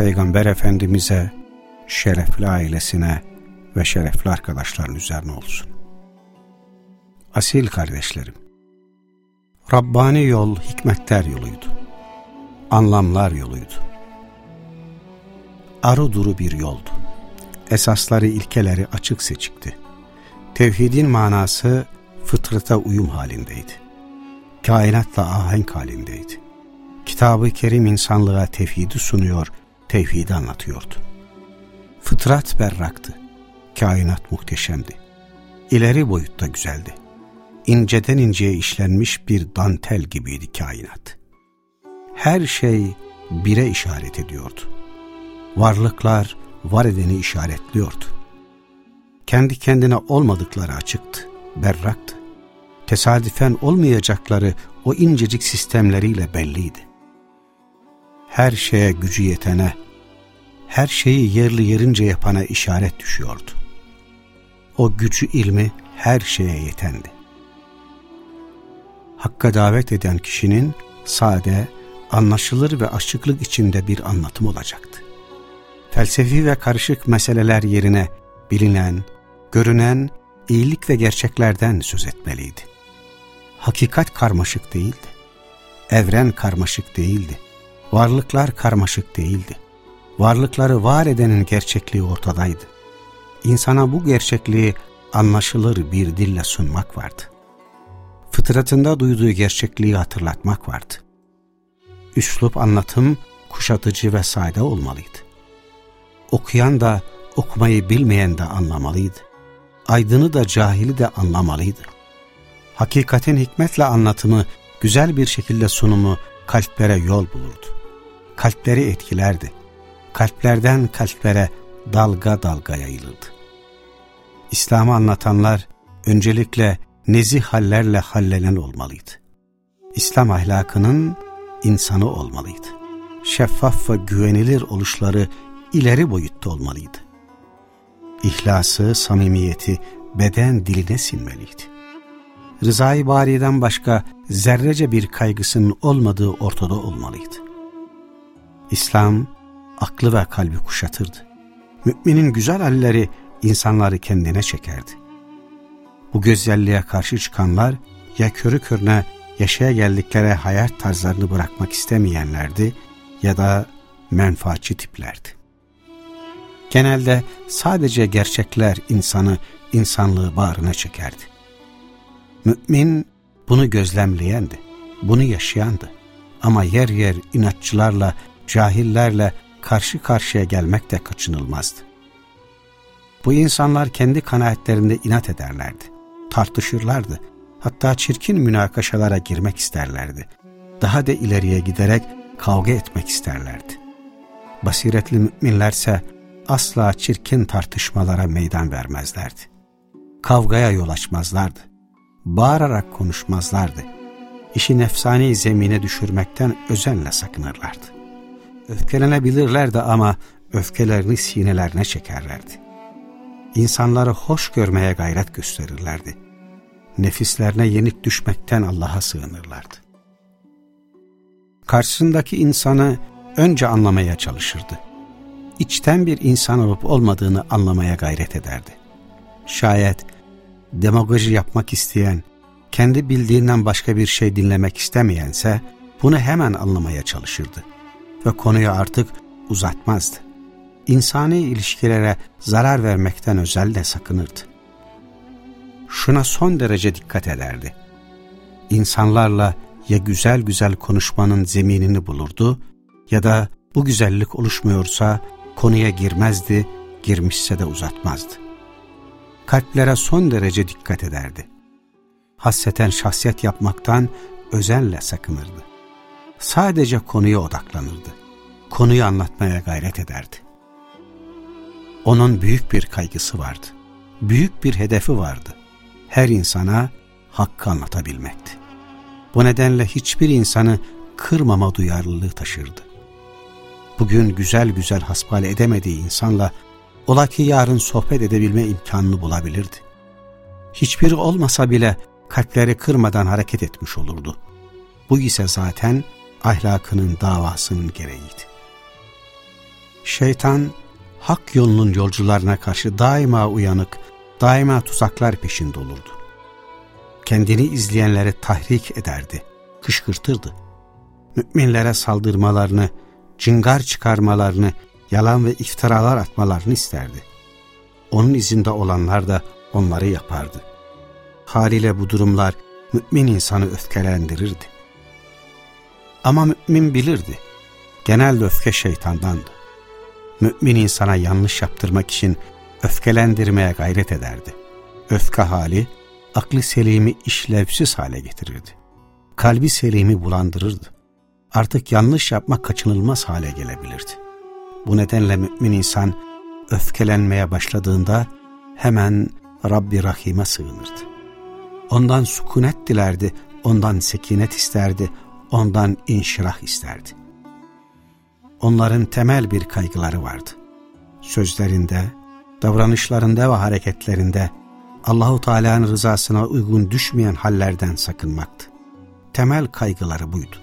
Peygamber Efendimiz'e, şerefli ailesine ve şerefli arkadaşların üzerine olsun. Asil kardeşlerim, Rabbani yol hikmetler yoluydu. Anlamlar yoluydu. Arı duru bir yoldu. Esasları, ilkeleri açık seçikti. Tevhidin manası fıtrata uyum halindeydi. Kainatla ahenk halindeydi. Kitabı Kerim insanlığa tevhidi sunuyor, tevhidi anlatıyordu. Fıtrat berraktı. Kainat muhteşemdi. İleri boyutta güzeldi. İnceden inceye işlenmiş bir dantel gibiydi kainat. Her şey bire işaret ediyordu. Varlıklar var edeni işaretliyordu. Kendi kendine olmadıkları açıktı, berraktı. Tesadüfen olmayacakları o incecik sistemleriyle belliydi her şeye gücü yetene, her şeyi yerli yerince yapana işaret düşüyordu. O gücü ilmi her şeye yetendi. Hakka davet eden kişinin sade, anlaşılır ve açıklık içinde bir anlatım olacaktı. Felsefi ve karışık meseleler yerine bilinen, görünen iyilik ve gerçeklerden söz etmeliydi. Hakikat karmaşık değildi. Evren karmaşık değildi Varlıklar karmaşık değildi. Varlıkları var edenin gerçekliği ortadaydı. İnsana bu gerçekliği anlaşılır bir dille sunmak vardı. Fıtratında duyduğu gerçekliği hatırlatmak vardı. Üslup anlatım kuşatıcı ve sade olmalıydı. Okuyan da okumayı bilmeyen de anlamalıydı. Aydını da cahili de anlamalıydı. Hakikatin hikmetle anlatımı, güzel bir şekilde sunumu kalplere yol bulurdu kalpleri etkilerdi. Kalplerden kalplere dalga dalga yayılırdı. İslam'ı anlatanlar öncelikle nezih hallerle hallenen olmalıydı. İslam ahlakının insanı olmalıydı. Şeffaf ve güvenilir oluşları ileri boyutta olmalıydı. İhlası, samimiyeti beden diline sinmeliydi. Rızayı Bari'den başka zerrece bir kaygısının olmadığı ortada olmalıydı. İslam aklı ve kalbi kuşatırdı. Müminin güzel halleri insanları kendine çekerdi. Bu güzelliğe karşı çıkanlar ya körü körüne yaşaya geldikleri hayat tarzlarını bırakmak istemeyenlerdi ya da menfaatçi tiplerdi. Genelde sadece gerçekler insanı, insanlığı bağrına çekerdi. Mümin bunu gözlemleyendi, bunu yaşayandı. Ama yer yer inatçılarla cahillerle karşı karşıya gelmek de kaçınılmazdı. Bu insanlar kendi kanaatlerinde inat ederlerdi, tartışırlardı, hatta çirkin münakaşalara girmek isterlerdi. Daha da ileriye giderek kavga etmek isterlerdi. Basiretli müminlerse asla çirkin tartışmalara meydan vermezlerdi. Kavgaya yol açmazlardı. Bağırarak konuşmazlardı. İşi nefsani zemine düşürmekten özenle sakınırlardı. Öfkelenebilirlerdi ama öfkelerini sinelerine çekerlerdi. İnsanları hoş görmeye gayret gösterirlerdi. Nefislerine yenik düşmekten Allah'a sığınırlardı. Karşısındaki insanı önce anlamaya çalışırdı. İçten bir insan olup olmadığını anlamaya gayret ederdi. Şayet demagoji yapmak isteyen, kendi bildiğinden başka bir şey dinlemek istemeyense bunu hemen anlamaya çalışırdı ve konuyu artık uzatmazdı. İnsani ilişkilere zarar vermekten özel sakınırdı. Şuna son derece dikkat ederdi. İnsanlarla ya güzel güzel konuşmanın zeminini bulurdu ya da bu güzellik oluşmuyorsa konuya girmezdi, girmişse de uzatmazdı. Kalplere son derece dikkat ederdi. Hasseten şahsiyet yapmaktan özenle sakınırdı sadece konuya odaklanırdı. konuyu anlatmaya gayret ederdi. Onun büyük bir kaygısı vardı. Büyük bir hedefi vardı. Her insana hakkı anlatabilmekti. Bu nedenle hiçbir insanı kırmama duyarlılığı taşırdı. Bugün güzel güzel hasbihal edemediği insanla ola ki yarın sohbet edebilme imkanını bulabilirdi. Hiçbiri olmasa bile kalpleri kırmadan hareket etmiş olurdu. Bu ise zaten ahlakının davasının gereğiydi. Şeytan, hak yolunun yolcularına karşı daima uyanık, daima tuzaklar peşinde olurdu. Kendini izleyenleri tahrik ederdi, kışkırtırdı. Müminlere saldırmalarını, cıngar çıkarmalarını, yalan ve iftiralar atmalarını isterdi. Onun izinde olanlar da onları yapardı. Haliyle bu durumlar mümin insanı öfkelendirirdi. Ama mümin bilirdi. Genelde öfke şeytandandı. Mümin insana yanlış yaptırmak için öfkelendirmeye gayret ederdi. Öfke hali, aklı selimi işlevsiz hale getirirdi. Kalbi selimi bulandırırdı. Artık yanlış yapmak kaçınılmaz hale gelebilirdi. Bu nedenle mümin insan öfkelenmeye başladığında hemen Rabbi Rahim'e sığınırdı. Ondan sükunet dilerdi, ondan sekinet isterdi, ondan inşirah isterdi. Onların temel bir kaygıları vardı. Sözlerinde, davranışlarında ve hareketlerinde Allahu Teala'nın rızasına uygun düşmeyen hallerden sakınmaktı. Temel kaygıları buydu.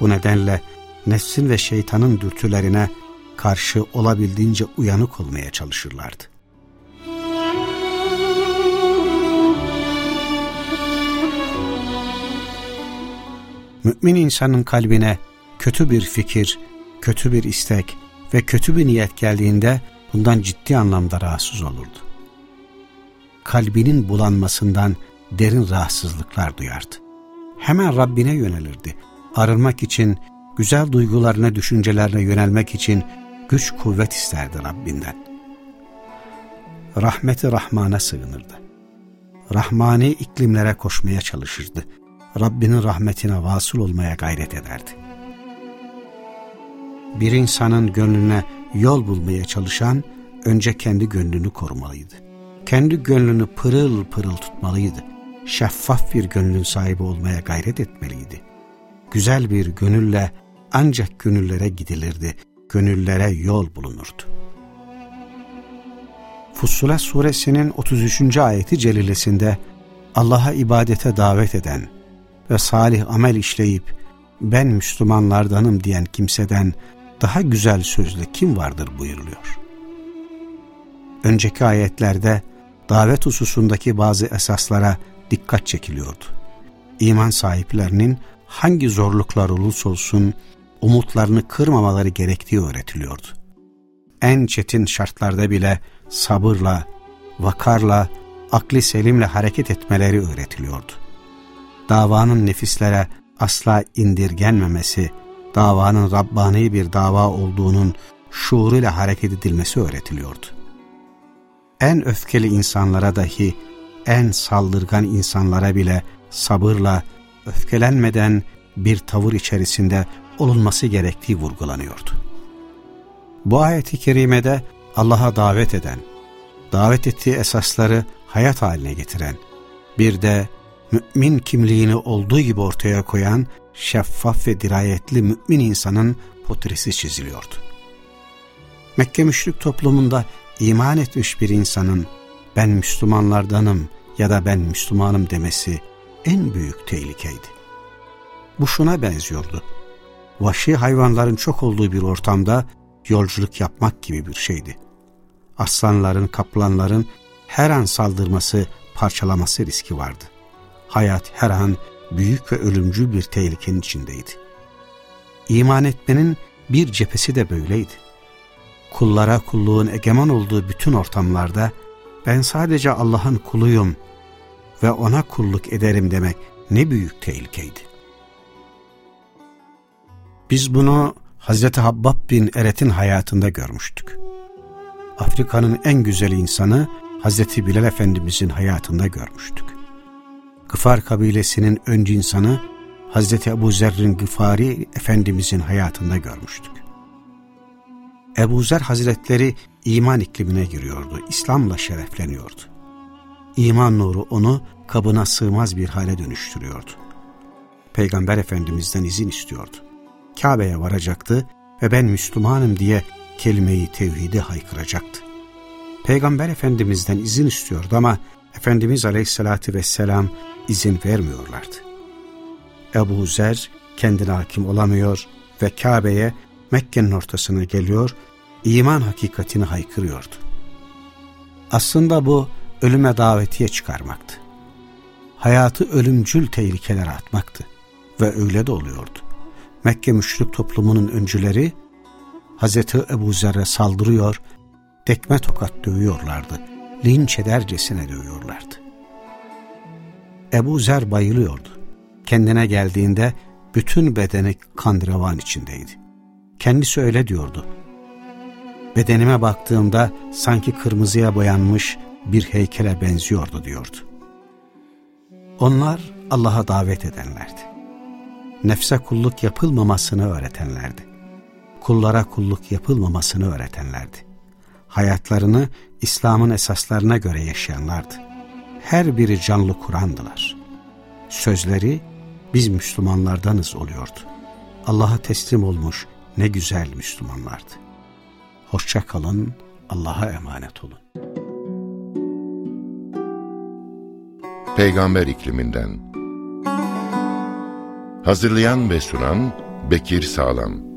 Bu nedenle nefsin ve şeytanın dürtülerine karşı olabildiğince uyanık olmaya çalışırlardı. Mümin insanın kalbine kötü bir fikir, kötü bir istek ve kötü bir niyet geldiğinde bundan ciddi anlamda rahatsız olurdu. Kalbinin bulanmasından derin rahatsızlıklar duyardı. Hemen Rabbine yönelirdi. Arınmak için, güzel duygularına, düşüncelerine yönelmek için güç kuvvet isterdi Rabbinden. Rahmeti Rahman'a sığınırdı. Rahmani iklimlere koşmaya çalışırdı. Rabbinin rahmetine vasıl olmaya gayret ederdi. Bir insanın gönlüne yol bulmaya çalışan önce kendi gönlünü korumalıydı. Kendi gönlünü pırıl pırıl tutmalıydı. Şeffaf bir gönlün sahibi olmaya gayret etmeliydi. Güzel bir gönülle ancak gönüllere gidilirdi, gönüllere yol bulunurdu. Fussilet suresinin 33. ayeti celilesinde Allah'a ibadete davet eden ve salih amel işleyip ben Müslümanlardanım diyen kimseden daha güzel sözlü kim vardır buyuruluyor. Önceki ayetlerde davet hususundaki bazı esaslara dikkat çekiliyordu. İman sahiplerinin hangi zorluklar olursa olsun umutlarını kırmamaları gerektiği öğretiliyordu. En çetin şartlarda bile sabırla, vakarla, akli selimle hareket etmeleri öğretiliyordu. Davanın nefislere asla indirgenmemesi, davanın Rabbani bir dava olduğunun şuuruyla hareket edilmesi öğretiliyordu. En öfkeli insanlara dahi, en saldırgan insanlara bile sabırla, öfkelenmeden bir tavır içerisinde olunması gerektiği vurgulanıyordu. Bu ayeti kerimede Allah'a davet eden, davet ettiği esasları hayat haline getiren, bir de mümin kimliğini olduğu gibi ortaya koyan şeffaf ve dirayetli mümin insanın portresi çiziliyordu. Mekke müşrik toplumunda iman etmiş bir insanın ben Müslümanlardanım ya da ben Müslümanım demesi en büyük tehlikeydi. Bu şuna benziyordu. Vahşi hayvanların çok olduğu bir ortamda yolculuk yapmak gibi bir şeydi. Aslanların, kaplanların her an saldırması, parçalaması riski vardı. Hayat her an büyük ve ölümcül bir tehlikenin içindeydi. İman etmenin bir cephesi de böyleydi. Kullara kulluğun egemen olduğu bütün ortamlarda ben sadece Allah'ın kuluyum ve ona kulluk ederim demek ne büyük tehlikeydi. Biz bunu Hazreti Habbab bin Eret'in hayatında görmüştük. Afrika'nın en güzel insanı Hazreti Bilal Efendimizin hayatında görmüştük. Gıfar kabilesinin öncü insanı Hazreti Ebu Zerrin Gıfari Efendimizin hayatında görmüştük. Ebu Zer Hazretleri iman iklimine giriyordu, İslam'la şerefleniyordu. İman nuru onu kabına sığmaz bir hale dönüştürüyordu. Peygamber Efendimiz'den izin istiyordu. Kabe'ye varacaktı ve ben Müslümanım diye kelimeyi tevhidi haykıracaktı. Peygamber Efendimiz'den izin istiyordu ama Efendimiz Aleyhisselatü Vesselam izin vermiyorlardı. Ebu Zer kendine hakim olamıyor ve Kabe'ye Mekke'nin ortasına geliyor, iman hakikatini haykırıyordu. Aslında bu ölüme davetiye çıkarmaktı. Hayatı ölümcül tehlikelere atmaktı ve öyle de oluyordu. Mekke müşrik toplumunun öncüleri Hazreti Ebu Zer'e saldırıyor, tekme tokat dövüyorlardı, linç edercesine dövüyorlardı. Ebu Zer bayılıyordu. Kendine geldiğinde bütün bedeni kandıravan içindeydi. Kendisi öyle diyordu. Bedenime baktığımda sanki kırmızıya boyanmış bir heykele benziyordu diyordu. Onlar Allah'a davet edenlerdi. Nefse kulluk yapılmamasını öğretenlerdi. Kullara kulluk yapılmamasını öğretenlerdi. Hayatlarını İslam'ın esaslarına göre yaşayanlardı. Her biri canlı Kur'andılar. Sözleri biz Müslümanlardanız oluyordu. Allah'a teslim olmuş ne güzel Müslümanlardı. Hoşça kalın, Allah'a emanet olun. Peygamber ikliminden Hazırlayan ve sunan Bekir Sağlam